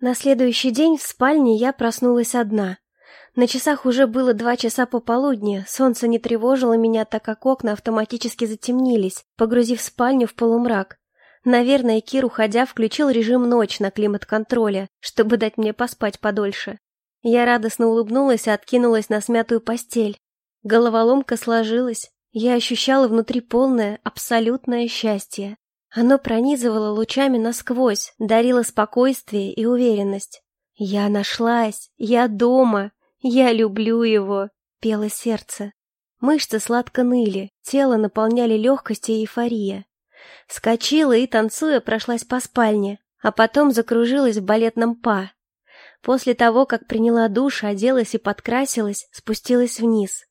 На следующий день в спальне я проснулась одна. На часах уже было два часа пополудни, солнце не тревожило меня, так как окна автоматически затемнились, погрузив спальню в полумрак. Наверное, Кир, уходя, включил режим «Ночь» на климат-контроле, чтобы дать мне поспать подольше. Я радостно улыбнулась и откинулась на смятую постель. Головоломка сложилась. Я ощущала внутри полное, абсолютное счастье. Оно пронизывало лучами насквозь, дарило спокойствие и уверенность. «Я нашлась! Я дома! Я люблю его!» — пело сердце. Мышцы сладко ныли, тело наполняли легкость и эйфория. Скочила и, танцуя, прошлась по спальне, а потом закружилась в балетном па. После того, как приняла душ, оделась и подкрасилась, спустилась вниз.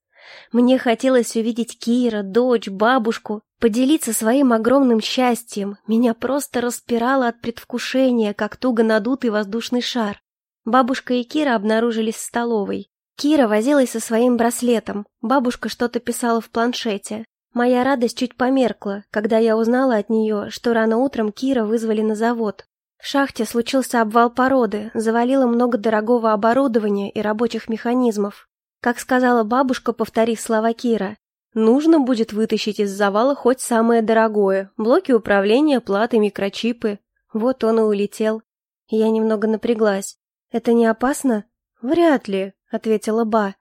Мне хотелось увидеть Кира, дочь, бабушку, поделиться своим огромным счастьем. Меня просто распирало от предвкушения, как туго надутый воздушный шар. Бабушка и Кира обнаружились в столовой. Кира возилась со своим браслетом, бабушка что-то писала в планшете. Моя радость чуть померкла, когда я узнала от нее, что рано утром Кира вызвали на завод. В шахте случился обвал породы, завалило много дорогого оборудования и рабочих механизмов. Как сказала бабушка, повторив слова Кира, нужно будет вытащить из завала хоть самое дорогое, блоки управления, платы, микрочипы. Вот он и улетел. Я немного напряглась. «Это не опасно?» «Вряд ли», — ответила Ба.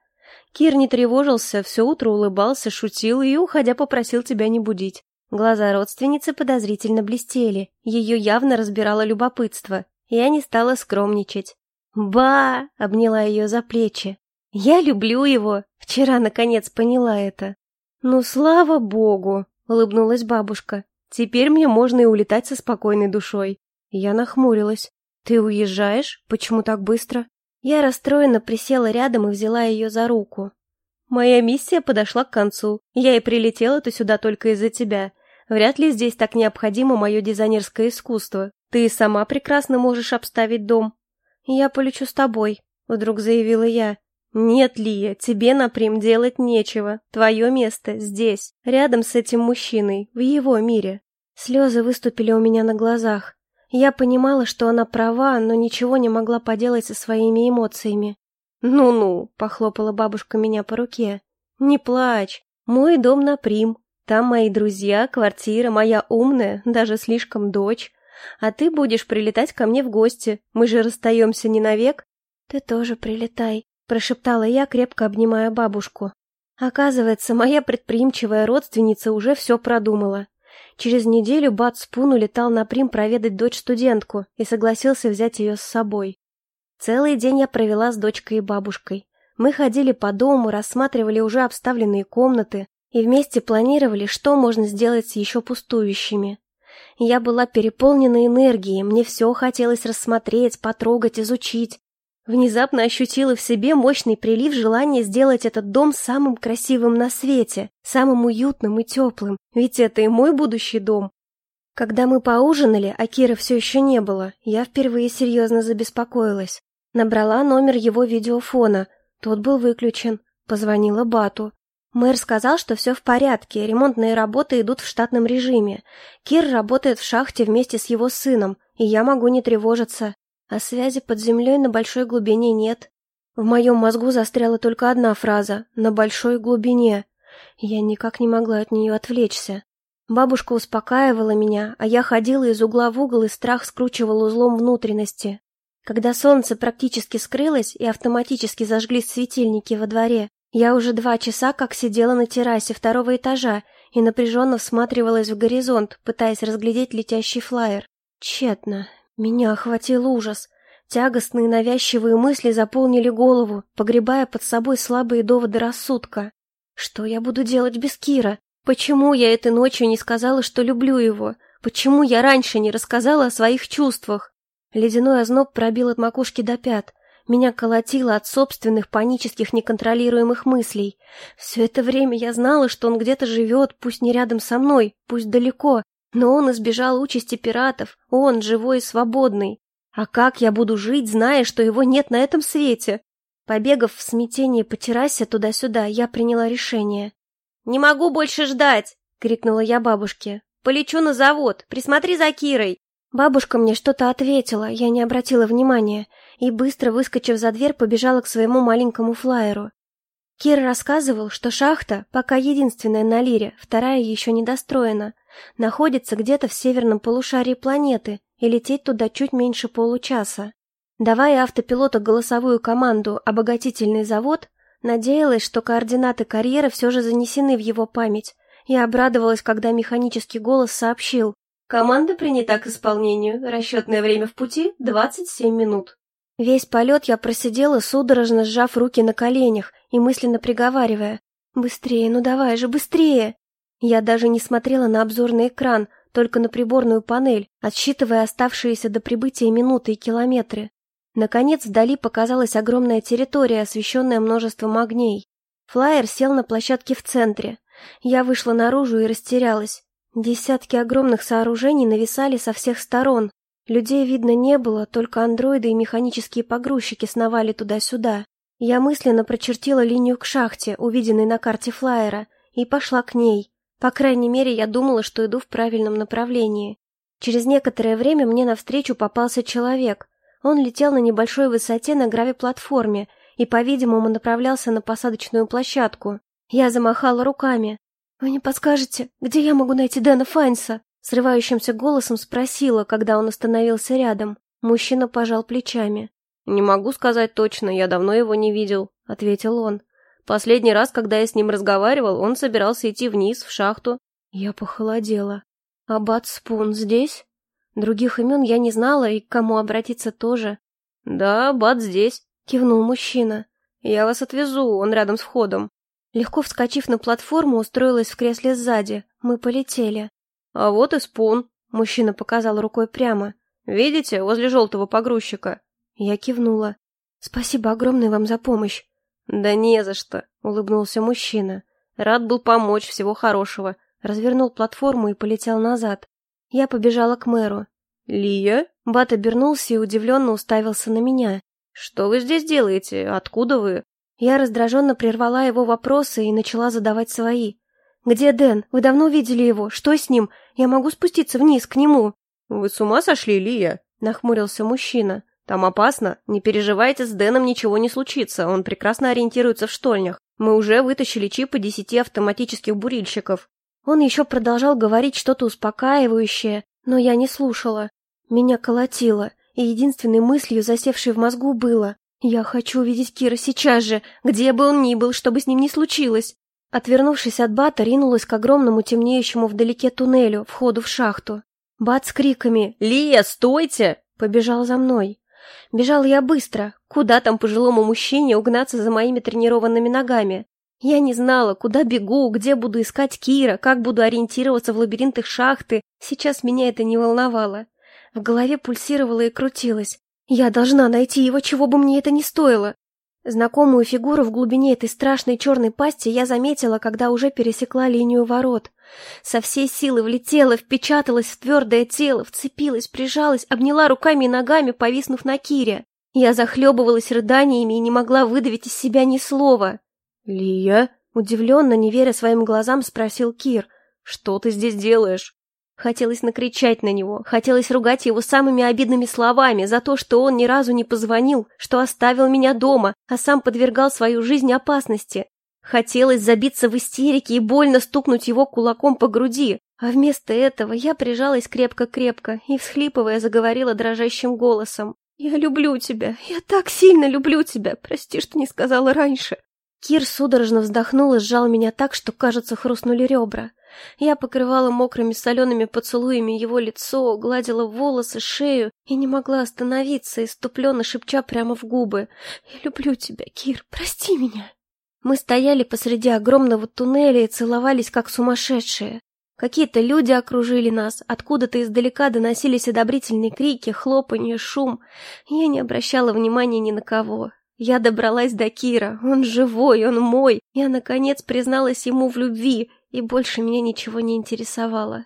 Кир не тревожился, все утро улыбался, шутил и, уходя, попросил тебя не будить. Глаза родственницы подозрительно блестели, ее явно разбирало любопытство. Я не стала скромничать. «Ба!» — обняла ее за плечи. Я люблю его. Вчера, наконец, поняла это. Ну, слава богу, улыбнулась бабушка. Теперь мне можно и улетать со спокойной душой. Я нахмурилась. Ты уезжаешь? Почему так быстро? Я расстроенно присела рядом и взяла ее за руку. Моя миссия подошла к концу. Я и прилетела-то сюда только из-за тебя. Вряд ли здесь так необходимо мое дизайнерское искусство. Ты сама прекрасно можешь обставить дом. Я полечу с тобой, вдруг заявила я. «Нет, Лия, тебе напрям делать нечего. Твое место здесь, рядом с этим мужчиной, в его мире». Слезы выступили у меня на глазах. Я понимала, что она права, но ничего не могла поделать со своими эмоциями. «Ну-ну», — похлопала бабушка меня по руке. «Не плачь. Мой дом напрям. Там мои друзья, квартира, моя умная, даже слишком дочь. А ты будешь прилетать ко мне в гости. Мы же расстаемся не навек». «Ты тоже прилетай», прошептала я, крепко обнимая бабушку. Оказывается, моя предприимчивая родственница уже все продумала. Через неделю Бат Спун улетал на Прим проведать дочь-студентку и согласился взять ее с собой. Целый день я провела с дочкой и бабушкой. Мы ходили по дому, рассматривали уже обставленные комнаты и вместе планировали, что можно сделать с еще пустующими. Я была переполнена энергией, мне все хотелось рассмотреть, потрогать, изучить. Внезапно ощутила в себе мощный прилив желания сделать этот дом самым красивым на свете, самым уютным и теплым, ведь это и мой будущий дом. Когда мы поужинали, а Кира все еще не было, я впервые серьезно забеспокоилась. Набрала номер его видеофона, тот был выключен. Позвонила Бату. Мэр сказал, что все в порядке, ремонтные работы идут в штатном режиме. Кир работает в шахте вместе с его сыном, и я могу не тревожиться. А связи под землей на большой глубине нет. В моем мозгу застряла только одна фраза «на большой глубине». Я никак не могла от нее отвлечься. Бабушка успокаивала меня, а я ходила из угла в угол и страх скручивал узлом внутренности. Когда солнце практически скрылось и автоматически зажглись светильники во дворе, я уже два часа как сидела на террасе второго этажа и напряженно всматривалась в горизонт, пытаясь разглядеть летящий флайер. Тщетно. Меня охватил ужас. Тягостные навязчивые мысли заполнили голову, погребая под собой слабые доводы рассудка. Что я буду делать без Кира? Почему я этой ночью не сказала, что люблю его? Почему я раньше не рассказала о своих чувствах? Ледяной озноб пробил от макушки до пят. Меня колотило от собственных панических неконтролируемых мыслей. Все это время я знала, что он где-то живет, пусть не рядом со мной, пусть далеко, но он избежал участи пиратов, он живой и свободный. А как я буду жить, зная, что его нет на этом свете? Побегав в смятении по террасе туда-сюда, я приняла решение. «Не могу больше ждать!» — крикнула я бабушке. «Полечу на завод, присмотри за Кирой!» Бабушка мне что-то ответила, я не обратила внимания, и быстро, выскочив за дверь, побежала к своему маленькому флайеру. Кир рассказывал, что шахта, пока единственная на Лире, вторая еще не достроена, находится где-то в северном полушарии планеты, и лететь туда чуть меньше получаса. Давая автопилоту голосовую команду «Обогатительный завод», надеялась, что координаты карьера все же занесены в его память, и обрадовалась, когда механический голос сообщил «Команда принята к исполнению, расчетное время в пути — 27 минут». Весь полет я просидела, судорожно сжав руки на коленях и мысленно приговаривая «Быстрее, ну давай же, быстрее!». Я даже не смотрела на обзорный экран, только на приборную панель, отсчитывая оставшиеся до прибытия минуты и километры. Наконец вдали показалась огромная территория, освещенная множеством огней. Флайер сел на площадке в центре. Я вышла наружу и растерялась. Десятки огромных сооружений нависали со всех сторон. Людей видно не было, только андроиды и механические погрузчики сновали туда-сюда. Я мысленно прочертила линию к шахте, увиденной на карте флайера, и пошла к ней. По крайней мере, я думала, что иду в правильном направлении. Через некоторое время мне навстречу попался человек. Он летел на небольшой высоте на гравиплатформе и, по-видимому, направлялся на посадочную площадку. Я замахала руками. «Вы не подскажете, где я могу найти Дэна Файнса?» Срывающимся голосом спросила, когда он остановился рядом. Мужчина пожал плечами. «Не могу сказать точно, я давно его не видел», — ответил он. «Последний раз, когда я с ним разговаривал, он собирался идти вниз, в шахту». Я похолодела. «Аббат Спун здесь?» Других имен я не знала и к кому обратиться тоже. «Да, Бат здесь», — кивнул мужчина. «Я вас отвезу, он рядом с входом». Легко вскочив на платформу, устроилась в кресле сзади. Мы полетели. «А вот и спун», — мужчина показал рукой прямо. «Видите, возле желтого погрузчика?» Я кивнула. «Спасибо огромное вам за помощь». «Да не за что», — улыбнулся мужчина. «Рад был помочь, всего хорошего». Развернул платформу и полетел назад. Я побежала к мэру. «Лия?» Бат обернулся и удивленно уставился на меня. «Что вы здесь делаете? Откуда вы?» Я раздраженно прервала его вопросы и начала задавать свои. «Где Дэн? Вы давно видели его? Что с ним? Я могу спуститься вниз, к нему?» «Вы с ума сошли, Лия?» — нахмурился мужчина. «Там опасно. Не переживайте, с Дэном ничего не случится. Он прекрасно ориентируется в штольнях. Мы уже вытащили чипы десяти автоматических бурильщиков. Он еще продолжал говорить что-то успокаивающее, но я не слушала. Меня колотило, и единственной мыслью, засевшей в мозгу, было «Я хочу увидеть Кира сейчас же, где бы он ни был, чтобы с ним не случилось». Отвернувшись от Бата, ринулась к огромному темнеющему вдалеке туннелю, входу в шахту. Бат с криками «Лия, стойте!» побежал за мной. Бежал я быстро, куда там пожилому мужчине угнаться за моими тренированными ногами. Я не знала, куда бегу, где буду искать Кира, как буду ориентироваться в лабиринтах шахты. Сейчас меня это не волновало. В голове пульсировало и крутилось. Я должна найти его, чего бы мне это ни стоило. Знакомую фигуру в глубине этой страшной черной пасти я заметила, когда уже пересекла линию ворот. Со всей силы влетела, впечаталась в твердое тело, вцепилась, прижалась, обняла руками и ногами, повиснув на Кире. Я захлебывалась рыданиями и не могла выдавить из себя ни слова. «Лия?» — удивленно, не веря своим глазам, спросил Кир. «Что ты здесь делаешь?» Хотелось накричать на него, хотелось ругать его самыми обидными словами за то, что он ни разу не позвонил, что оставил меня дома, а сам подвергал свою жизнь опасности. Хотелось забиться в истерике и больно стукнуть его кулаком по груди, а вместо этого я прижалась крепко-крепко и, всхлипывая, заговорила дрожащим голосом. «Я люблю тебя, я так сильно люблю тебя, прости, что не сказала раньше». Кир судорожно вздохнул и сжал меня так, что, кажется, хрустнули ребра. Я покрывала мокрыми солеными поцелуями его лицо, гладила волосы, шею и не могла остановиться, иступленно шепча прямо в губы. «Я люблю тебя, Кир, прости меня!» Мы стояли посреди огромного туннеля и целовались, как сумасшедшие. Какие-то люди окружили нас, откуда-то издалека доносились одобрительные крики, хлопанье, шум. Я не обращала внимания ни на кого. Я добралась до Кира, он живой, он мой. Я, наконец, призналась ему в любви, и больше меня ничего не интересовало.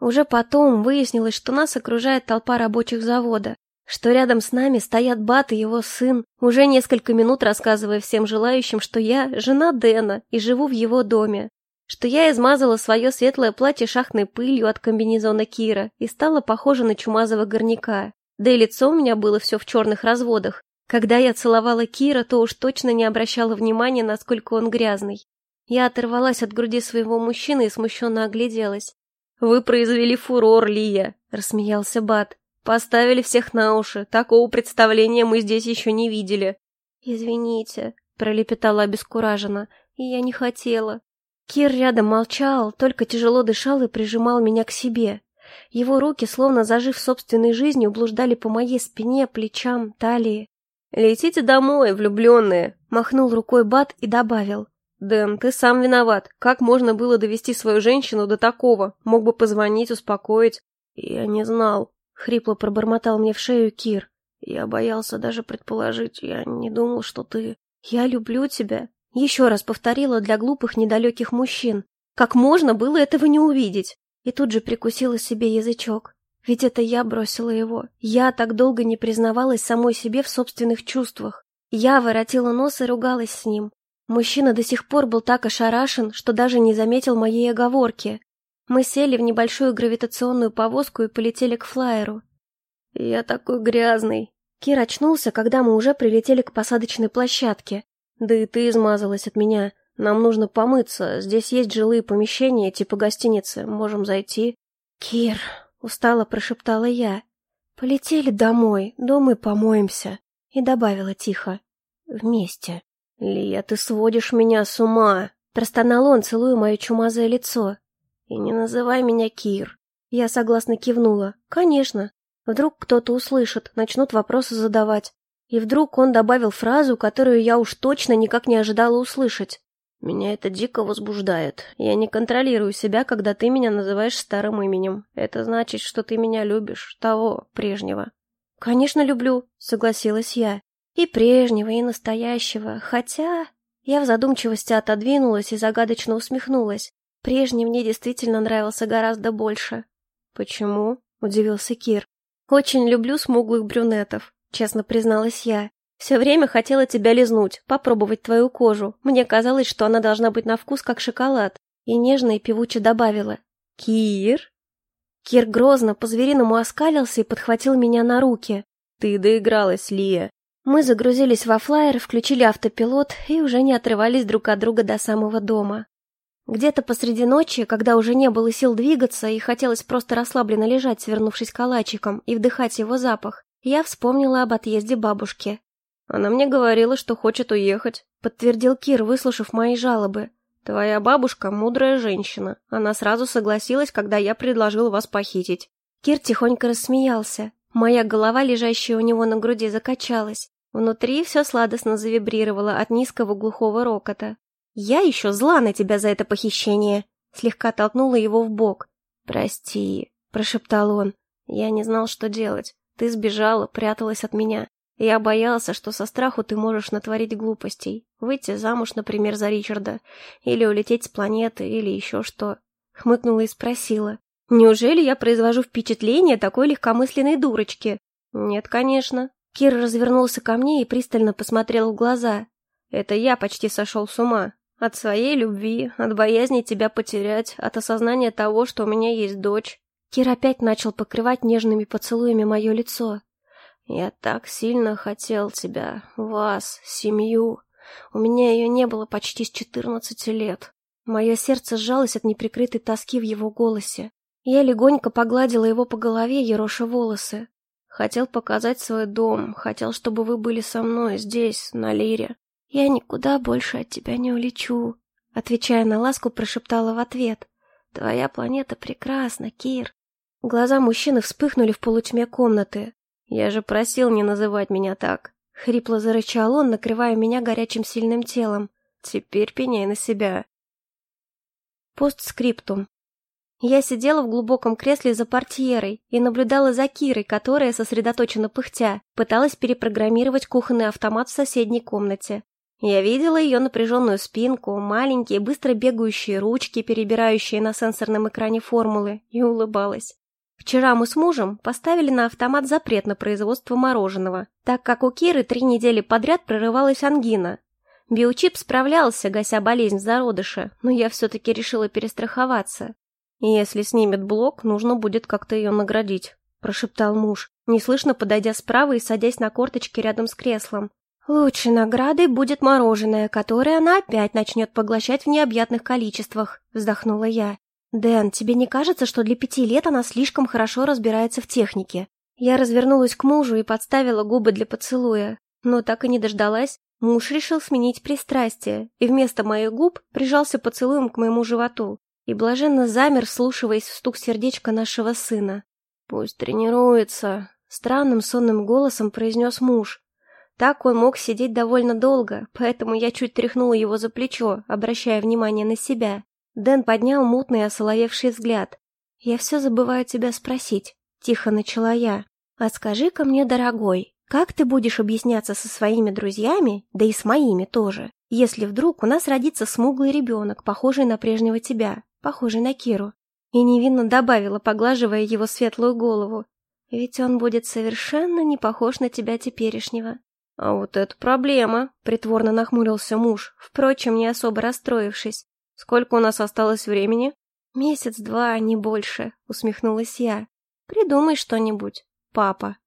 Уже потом выяснилось, что нас окружает толпа рабочих завода, что рядом с нами стоят Бат и его сын, уже несколько минут рассказывая всем желающим, что я жена Дэна и живу в его доме. что я измазала свое светлое платье шахтной пылью от комбинезона Кира и стала похожа на чумазого горняка. Да и лицо у меня было все в черных разводах. Когда я целовала Кира, то уж точно не обращала внимания, насколько он грязный. Я оторвалась от груди своего мужчины и смущенно огляделась. «Вы произвели фурор, Лия», — рассмеялся Бат. «Поставили всех на уши. Такого представления мы здесь еще не видели». «Извините», — пролепетала обескураженно, — «и я не хотела». Кир рядом молчал, только тяжело дышал и прижимал меня к себе. Его руки, словно зажив собственной жизнью, блуждали по моей спине, плечам, талии. «Летите домой, влюбленные!» — махнул рукой Бат и добавил. «Дэн, ты сам виноват. Как можно было довести свою женщину до такого? Мог бы позвонить, успокоить». «Я не знал», — хрипло пробормотал мне в шею Кир. «Я боялся даже предположить. Я не думал, что ты...» «Я люблю тебя», — еще раз повторила для глупых недалеких мужчин. «Как можно было этого не увидеть?» И тут же прикусила себе язычок. Ведь это я бросила его. Я так долго не признавалась самой себе в собственных чувствах. Я воротила нос и ругалась с ним. Мужчина до сих пор был так ошарашен, что даже не заметил моей оговорки. Мы сели в небольшую гравитационную повозку и полетели к флайеру. «Я такой грязный!» Кир очнулся, когда мы уже прилетели к посадочной площадке. «Да и ты измазалась от меня. Нам нужно помыться. Здесь есть жилые помещения, типа гостиницы. Можем зайти». «Кир!» — устало прошептала я. «Полетели домой, дома и помоемся». И добавила тихо. «Вместе». «Лия, ты сводишь меня с ума!» Простонал он, целуя мое чумазое лицо. «И не называй меня Кир!» Я согласно кивнула. «Конечно. Вдруг кто-то услышит, начнут вопросы задавать. И вдруг он добавил фразу, которую я уж точно никак не ожидала услышать. «Меня это дико возбуждает. Я не контролирую себя, когда ты меня называешь старым именем. Это значит, что ты меня любишь, того, прежнего». «Конечно люблю», — согласилась я. И прежнего, и настоящего, хотя... Я в задумчивости отодвинулась и загадочно усмехнулась. Прежний мне действительно нравился гораздо больше. «Почему?» — удивился Кир. «Очень люблю смуглых брюнетов», — честно призналась я. «Все время хотела тебя лизнуть, попробовать твою кожу. Мне казалось, что она должна быть на вкус как шоколад». И нежно и певуче добавила. «Кир?» Кир грозно по-звериному оскалился и подхватил меня на руки. «Ты доигралась, Лия. Мы загрузились во флайер, включили автопилот и уже не отрывались друг от друга до самого дома. Где-то посреди ночи, когда уже не было сил двигаться и хотелось просто расслабленно лежать, свернувшись калачиком, и вдыхать его запах, я вспомнила об отъезде бабушки. «Она мне говорила, что хочет уехать», — подтвердил Кир, выслушав мои жалобы. «Твоя бабушка — мудрая женщина. Она сразу согласилась, когда я предложил вас похитить». Кир тихонько рассмеялся. Моя голова, лежащая у него на груди, закачалась. Внутри все сладостно завибрировало от низкого глухого рокота. «Я еще зла на тебя за это похищение!» Слегка толкнула его в бок. «Прости», — прошептал он. «Я не знал, что делать. Ты сбежала, пряталась от меня. Я боялся, что со страху ты можешь натворить глупостей. Выйти замуж, например, за Ричарда. Или улететь с планеты, или еще что». Хмыкнула и спросила. «Неужели я произвожу впечатление такой легкомысленной дурочки?» «Нет, конечно», Кир развернулся ко мне и пристально посмотрел в глаза. «Это я почти сошел с ума. От своей любви, от боязни тебя потерять, от осознания того, что у меня есть дочь». Кир опять начал покрывать нежными поцелуями мое лицо. «Я так сильно хотел тебя, вас, семью. У меня ее не было почти с четырнадцати лет». Мое сердце сжалось от неприкрытой тоски в его голосе. Я легонько погладила его по голове, ероша волосы. Хотел показать свой дом, хотел, чтобы вы были со мной здесь, на Лире. Я никуда больше от тебя не улечу, отвечая на ласку, прошептала в ответ. Твоя планета прекрасна, Кир. Глаза мужчины вспыхнули в полутьме комнаты. Я же просил не называть меня так. Хрипло зарычал он, накрывая меня горячим сильным телом. Теперь пеняй на себя. Постскриптум. Я сидела в глубоком кресле за портьерой и наблюдала за Кирой, которая, сосредоточенно пыхтя, пыталась перепрограммировать кухонный автомат в соседней комнате. Я видела ее напряженную спинку, маленькие, быстро бегающие ручки, перебирающие на сенсорном экране формулы, и улыбалась. Вчера мы с мужем поставили на автомат запрет на производство мороженого, так как у Киры три недели подряд прорывалась ангина. Биочип справлялся, гася болезнь зародыша, но я все-таки решила перестраховаться. «Если снимет блок, нужно будет как-то ее наградить», — прошептал муж, неслышно подойдя справа и садясь на корточки рядом с креслом. «Лучшей наградой будет мороженое, которое она опять начнет поглощать в необъятных количествах», — вздохнула я. «Дэн, тебе не кажется, что для пяти лет она слишком хорошо разбирается в технике?» Я развернулась к мужу и подставила губы для поцелуя, но так и не дождалась. Муж решил сменить пристрастие, и вместо моих губ прижался поцелуем к моему животу и блаженно замер, слушаясь в стук сердечка нашего сына. «Пусть тренируется», — странным сонным голосом произнес муж. Так он мог сидеть довольно долго, поэтому я чуть тряхнула его за плечо, обращая внимание на себя. Дэн поднял мутный осоловевший взгляд. «Я все забываю тебя спросить», — тихо начала я. «А скажи-ка мне, дорогой, как ты будешь объясняться со своими друзьями, да и с моими тоже, если вдруг у нас родится смуглый ребенок, похожий на прежнего тебя, похожий на Киру?» И невинно добавила, поглаживая его светлую голову. «Ведь он будет совершенно не похож на тебя теперешнего». «А вот это проблема», — притворно нахмурился муж, впрочем, не особо расстроившись. «Сколько у нас осталось времени?» «Месяц-два, не больше», — усмехнулась я. «Придумай что-нибудь, папа».